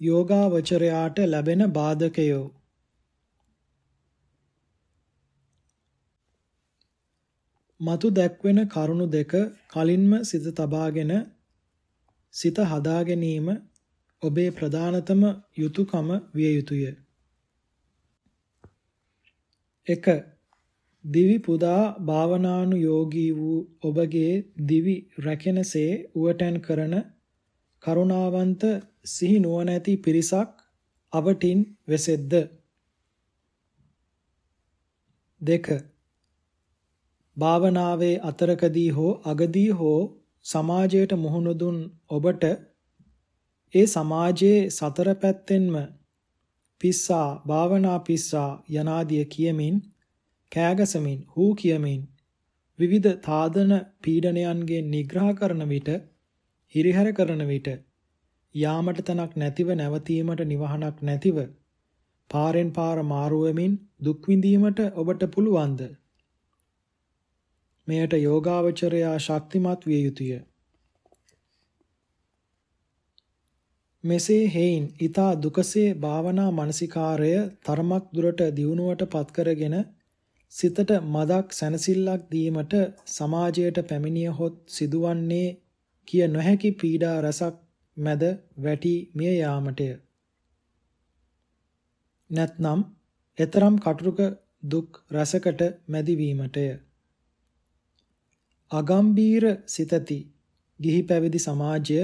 යෝගාවචරයාට ලැබෙන බාධකයෝ මතු දැක්වෙන කරුණු දෙක කලින්ම සිත තබාගෙන සිත හදා ගැනීම ඔබේ ප්‍රධානතම යුතුයකම විය යුතුය. 1. දිවි පුදා භාවනානුයෝගී වූ ඔබගේ දිවි රැකෙනසේ උවටන් කරන කරුණාවන්ත සිහි නුවණැති පිරිසක් අවටින් වෙසෙද්ද 2. භාවනාවේ අතරකදී හෝ අගදී හෝ සමාජයට මුහුණ දුන් ඔබට ඒ සමාජයේ සතර පැත්තෙන්ම පිස්සා භාවනා පිස්සා යනාදිය කියමින් කෑගසමින් හූ කියමින් විවිධ තාදන පීඩනයන්ගෙන් නිග්‍රහ කරන විට හිරිහැර කරන විට යාමට තනක් නැතිව නැවතීමට නිවහනක් නැතිව පාරෙන් පාර මාරු වෙමින් දුක් විඳීමට ඔබට පුළුවන්ද මෙයට යෝගාවචරයා ශක්තිමත් විය යුතුය. මෙසේ හේයින් ඊතා දුකසේ භාවනා මානසිකාරය තරමක් දුරට දියුණුවට පත් කරගෙන සිතට මදක් සැනසෙල්ලක් දීමට සමාජයට පැමිණිය හොත් සිදුවන්නේ කිය නොහැකි පීඩා රසක් මැද වැටි මිය යාමටය. නැත්නම් එතරම් කටුක දුක් රසකට මැදි වීමටය. අගම්බීර සිතති ගිහි පැවිදි සමාජය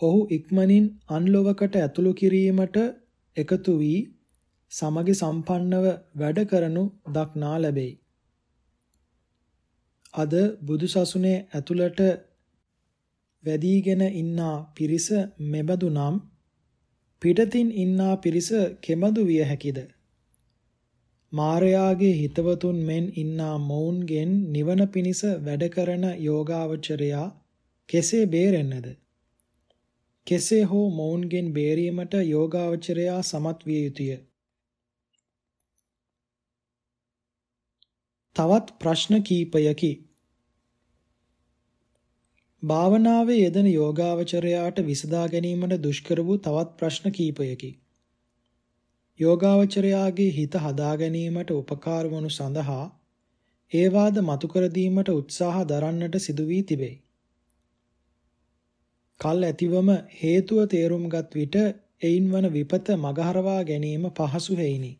ඔහු ඉක්මනින් අන්ලොවකට ඇතුළු කිරීමට එකතු වී සමගි සම්පන්නව වැඩ කරනු දක්නා ලැබේ. අද බුදුසසුනේ ඇතුළට වැඩිගෙන ඉන්නා පිරිස මෙබඳු නම් පිටතින් ඉන්නා පිරිස කෙබඳු විය හැකිද? මාරයාගේ හිතවතුන් මෙන් ඉන්නා මොවුන්ගෙන් නිවන පිණිස වැඩ කරන යෝගාවචරයා කෙසේ බේරෙන්නද? කෙසේ හෝ මොවුන්ගෙන් බේරීමට යෝගාවචරයා සමත් විය යුතුය. තවත් ප්‍රශ්න කීපයකි. භාවනාවේ යෙදෙන යෝගාවචරයාට විසඳා ගැනීමට දුෂ්කර වූ තවත් ප්‍රශ්න කීපයකි. යෝගාවචරයාගේ හිත හදා ගැනීමට උපකාර වනු සඳහා ඒවාද මතු කර දීමට උත්සාහ දරන්නට සිදු වී තිබේ. කල් ඇතිවම හේතුව තේරුම්ගත් විට එයින් වන විපත මගහරවා ගැනීම පහසු හේිනි.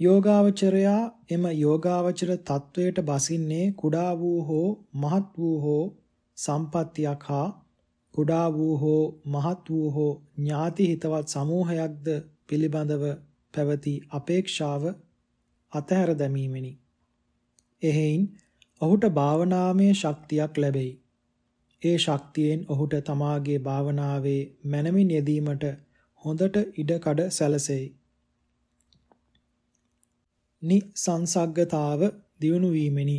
යෝගාවචරයා එම යෝගාවචර තත්වයට බසින්නේ කුඩා වූ හෝ මහත් වූ හෝ සම්පත්තියක් හා කුඩා වූ හෝ මහත් වූ හෝ ඥාති හිතවත් සමූහයක්ද පිළිබඳව පැවති අපේක්ෂාව අතහැර දැමීමෙනි. එහෙයින් ඔහුට භාවනාමය ශක්තියක් ලැබෙයි. ඒ ශක්තියෙන් ඔහුට තමාගේ භාවනාවේ මනමින් යෙදීමට හොඳට ඉඩකඩ සැලසෙයි. නිසංසග්ගතාව දියුණු වීමෙනි.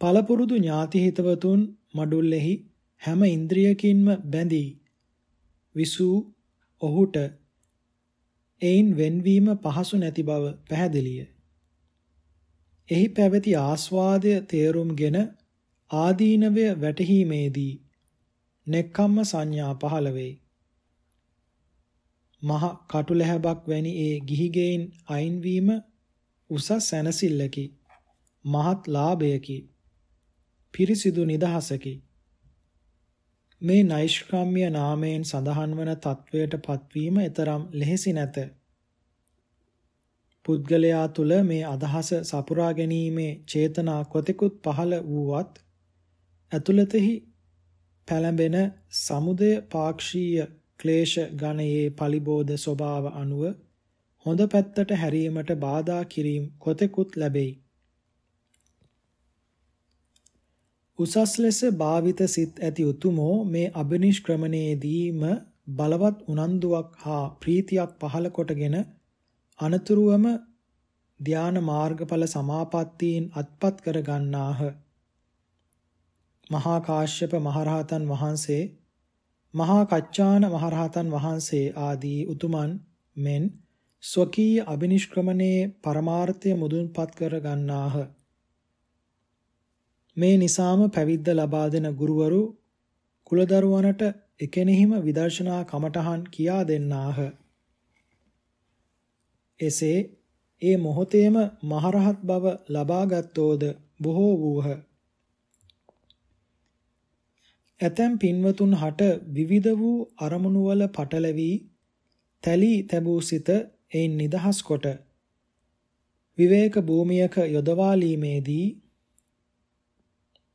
පළපුරුදු ඥාති හිතවතුන් මඩුල්ලෙහි හැම ඉන්ද්‍රියකින්ම බැඳී විසූ ඔහුට එයින් වෙන්වීම පහසු නැති බව පැහැදිලිය. එහි පැවති ආස්වාදය තේරුම්ගෙන ආදීනවය වැටහීමේදී නෙක්ඛම්ම සංඥා පහළ වෙයි. මහ කටුලැහැබක් වැනි ඒ ගිහිගෙයින් අයින්වීම උසස් සැනසෙල්ලකි. මහත් ලාභයකි. පිරිසිදු නිදහසකි. මේ නෛෂ්ක්‍රම්‍ය නාමයෙන් සඳහන් වන තත්වයට පත්වීම ඊතරම් ලෙහෙසි නැත. පුද්ගලයා තුල මේ අදහස සපුරා ගැනීමේ චේතනා කොතෙකුත් පහළ වූවත් ඇතුළතෙහි පැලඹෙන සමුදය පාක්ෂීය ක්ලේශ ගණයේ පලිබෝධ ස්වභාව අනුව හොඳ පැත්තට හැරීමට බාධා කිරීම කොතෙකුත් ලැබෙයි. උසස් ලෙස භාවිත සිත් ඇති උතුමෝ මේ අබිනිෂ්ක්‍රමණයේදීම බලවත් උනන්දුවක් හා ප්‍රීතියක් පහළ කොටගෙන අනතුරුවම ධාන මාර්ගඵල සමාපත්තීන් අත්පත් කර ගන්නාහ. මහා කාශ්‍යප මහරහතන් වහන්සේ මහා කච්චාන මහරහතන් වහන්සේ ආදී උතුමන් මෙන් ස්වකීය අබිනිෂ්ක්‍රමණයේ පරමාර්ථය මුදුන්පත් කර ගන්නාහ. මේ නිසාම පැවිද්ද ලබා දෙන ගුරුවරු කුලදරුවනට එකෙනෙහිම විදර්ශනා කමඨහන් කියා දෙන්නාහ. එසේ ඒ මොහොතේම මහරහත් බව ලබාගත්තෝද බොහෝ වූහ. ඇතැම් පින්වතුන් හට විවිධ වූ අරමුණු වල පටලවි තැලී තැබූ සිත එයින් නිදහස් කොට විවේක භූමියක යොදවාලීමේදී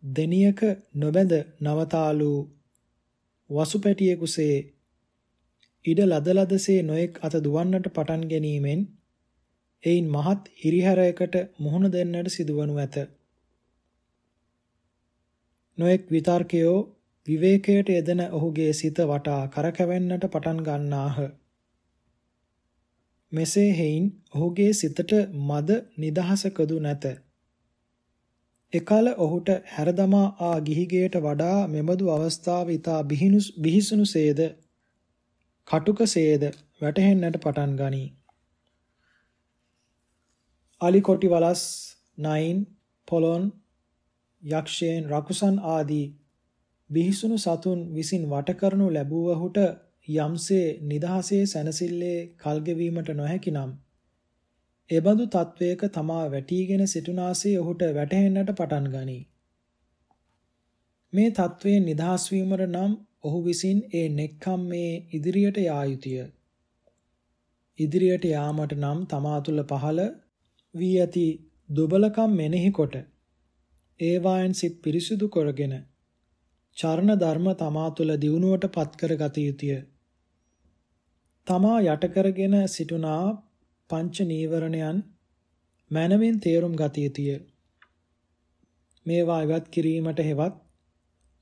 දෙනියක නොබැඳ නවතාලු වසුපැටියෙකුසේ ඉඩ ලදලදසේ නොඑක් අත දුවන්නට පටන් ගැනීමෙන් එයින් මහත් හිරිහැරයකට මුහුණ දෙන්නට සිදුවනු ඇත. නොඑක් විතර්කයෝ විවේකයට යෙදෙන ඔහුගේ සිත වටා කරකැවෙන්නට පටන් ගන්නාහ. මෙසේ හේයින් ඔහුගේ සිතට මද නිදහසකදු නැත. එකල ඔහුට හැරදමා ආ ගිහිගේට වඩා මෙබඳු අවස්ථාව ඊතා බිහිසුණුසේද කටුකසේද වැටහෙන්නට පටන් ගනී. අලි කොටි වලස් නයින් පොලොන් යක්ෂයන් රකුසන් ආදී බිහිසුණු සතුන් විසින් වට කරනු ලැබුවහුට යම්සේ නිදහසේ සැනසille කල්ගෙවීමට නොහැකි නම් එබඳු තත්වයක තමා වැටිගෙන සිටුනාසේ ඔහුට වැටහෙන්නට පටන් ගනී. මේ තත්වයෙන් නිදහස් වීමට නම් ඔහු විසින් ඒ නෙක්ඛම් මේ ඉදිරියට යා යුතුය. ඉදිරියට යාමට නම් තමා තුළ පහළ වී ඇති දුබලකම් මෙනෙහි කොට ඒවායන් සිත් පිරිසිදු කරගෙන චරණ ධර්ම තමා තුළ දියුණුවට පත් කරගත යුතුය. තමා යට කරගෙන සිටුනා පංච නීවරණයන් මනමින් තේරුම් ගත යුතුය. මේවා ඉවත් කිරීමට හෙවත්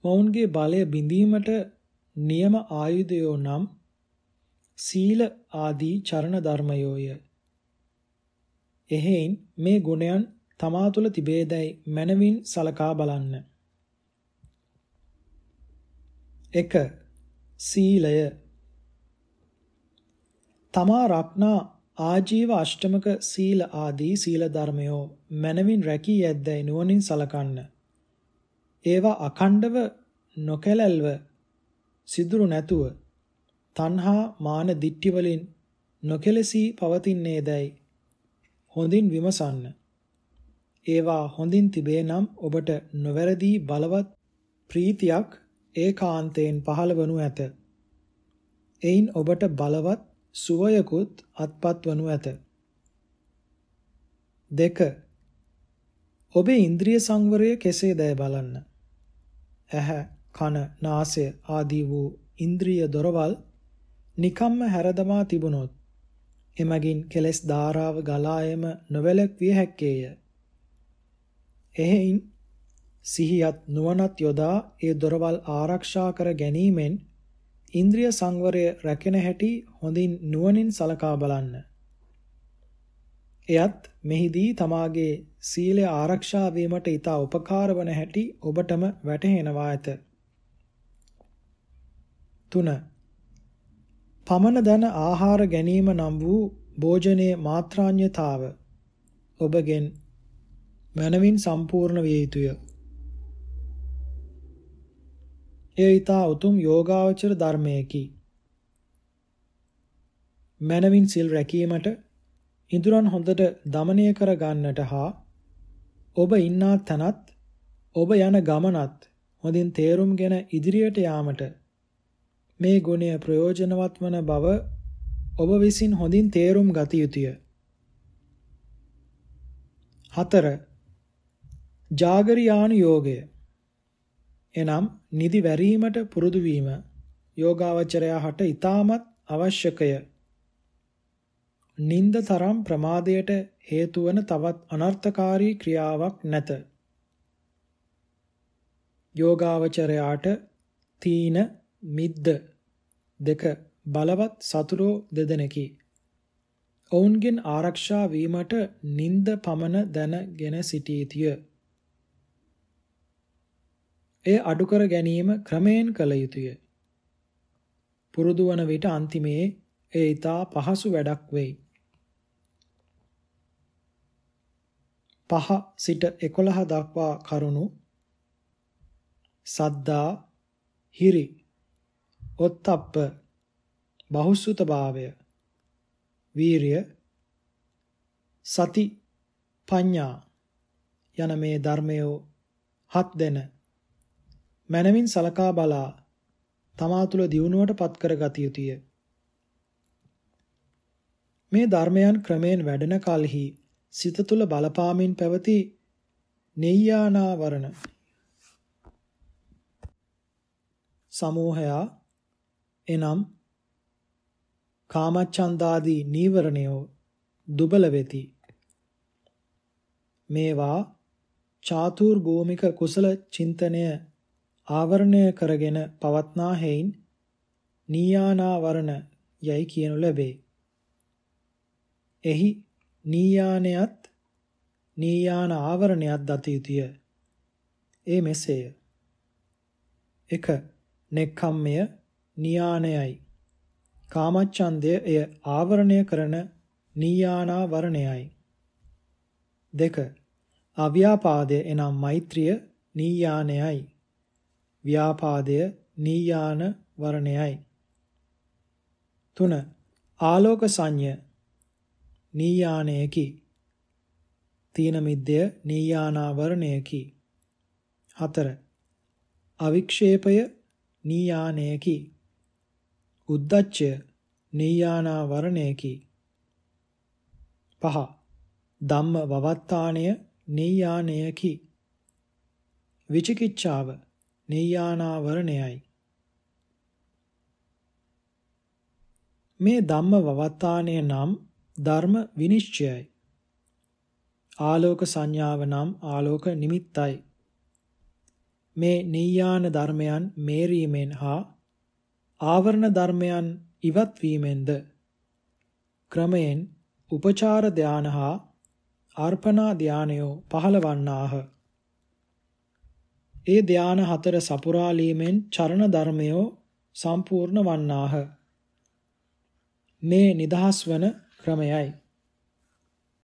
මොවුන්ගේ බලය බිඳීමට නියම ආයුධයෝ නම් සීල ආදී චරණ ධර්මයෝය. එහෙයින් මේ ගුණයන් තමා තුළ තිබේදැයි මනවින් සලකා බලන්න. 1. සීලය තමා රක්නා ආජීව අෂ්ටමක සීල ආදී සීල ධර්මයෝ මනවින් රැකී ඇද්දැයි නුවණින් සලකන්න. ඒවා අඛණ්ඩව නොකැලල්ව සිදුරු නැතුව තණ්හා මාන දිට්ටි වලින් නොකැලසී පවතින්නේදයි හොඳින් විමසන්න. ඒවා හොඳින් තිබේ නම් ඔබට නොවැරදි බලවත් ප්‍රීතියක් ඒකාන්තයෙන් පහළ වනු ඇත. එයින් ඔබට බලවත් සුවයකුත් අත්පත් වනු ඇත. දෙක ඔබේ ඉන්ද්‍රිය සංවරය කෙසේදයි බලන්න. ඇහැ, කන, නාසය ආදී වූ ඉන්ද්‍රිය දොරවල් නිකම්ම හැරදමා තිබුණොත් එමගින් කෙලෙස් ධාරාව ගලායම නොවැළක්විය හැක්කේය. එහෙයින් සිහියත් නුවණත් යොදා ඒ දොරවල් ආරක්ෂා කර ගැනීමෙන් ඉන්ද්‍රිය සංවරය රැකෙන හැටි හොඳින් නුවණින් සලකා බලන්න. එයත් මෙහිදී තමාගේ සීලය ආරක්ෂා වීමට ඊට උපකාර වන හැටි ඔබටම වැටහෙනවා ඇත. 3. පමණ දන ආහාර ගැනීම නම් වූ භෝජනයේ මාත්‍රාන්‍යතාව ඔබගෙන් මනවින් සම්පූර්ණ විය යුතුය. එය ඊතා උතුම් යෝගාවචර ධර්මයකි. මනවින් සිල් රැකීමට ඉඳුරන් හොඳට দমনය කර ගන්නට හා ඔබ ඉන්නා තැනත් ඔබ යන ගමනත් හොඳින් තේරුම්ගෙන ඉදිරියට යාමට මේ ගුණය ප්‍රයෝජනවත් වන බව ඔබ විසින් හොඳින් තේරුම් ගත යුතුය. 4. ජාගරියානු යෝගය එනම් නිදි වැරීමට පුරුදු වීම යෝගාවචරයා හට ඊටමත් අවශ්‍යකය. නිନ୍ଦ තරම් ප්‍රමාදයට හේතු වන තවත් අනර්ථකාරී ක්‍රියාවක් නැත. යෝගාවචරයාට තීන මිද්ද දෙක බලවත් සතුරෝ දෙදෙනකි. ඔවුන්ගෙන් ආරක්ෂා වීමට නිନ୍ଦ පමන දැනගෙන සිටීතිය. එය අඩු කර ගැනීම ක්‍රමයෙන් කළ යුතුය. පුරුදු වන විට අන්තිමේ එය ඊටා පහසු වැඩක් වෙයි. පහ සිට 11 දක්වා කරුණු සද්දා හිරි ඔත්තප්ප බහුසුත භාවය වීරිය සති පඤ්ඤා යන මේ ධර්මයෝ හත් දෙන මනමින් සලකා බලා තමා තුළ දියුණුවට පත් කර ගත යුතුය. මේ ධර්මයන් ක්‍රමයෙන් වැඩෙන කලෙහි සිත තුළ බලපාමින් පැවති නෙය්‍යානාවරණ සමූහයා එනම් කාමච්ඡන්දාදී නීවරණයෝ දුබල වෙති. මේවා චාතුර් භූමික කුසල චින්තනය ආවරණය කරගෙන පවත්නා හේයින් නීයානාවරණ යයි කියනු ලැබේ. එහි නීයානයත් නීයාන ආවරණයක් දත යුතුය. ඒ මෙසේය. 1. නෙක්ඛම්මය නියානයයි. කාමච්ඡන්දය එය ආවරණය කරන නීයානාවරණයයි. 2. අව්‍යාපාදය එනම් මෛත්‍රිය නීයානයයි. ව්‍යාපාදය නීයාන වරණයයි. 3. ආලෝක සංඤ්ඤ නීයානයකි. තීන මිද්දය නීයානාවරණයකි. 4. අවික්ෂේපය නීයානයකි. උද්දච්චය නීයානාවරණයකි. 5. ධම්ම වවත්තාණය නීයානයකි. විචිකිච්ඡාව නීයානාවරණයයි. මේ ධම්ම වවත්තාණය නම් ධර්ම විනිශ්චයයි. ආලෝක සංඥාව නම් ආලෝක නිමිත්තයි. මේ නීයාන ධර්මයන් මේරීමෙන් හා ආවරණ ධර්මයන් ඉවත් වීමෙන්ද ක්‍රමයෙන් උපචාර ධාන හා අර්පණා ධානයෝ පහළවන්නාහ. ඒ ධාන හතර සපුරාලීමෙන් චරණ ධර්මයෝ සම්පූර්ණ වන්නාහ. මේ නිදහස් වන ක්‍රමයයි.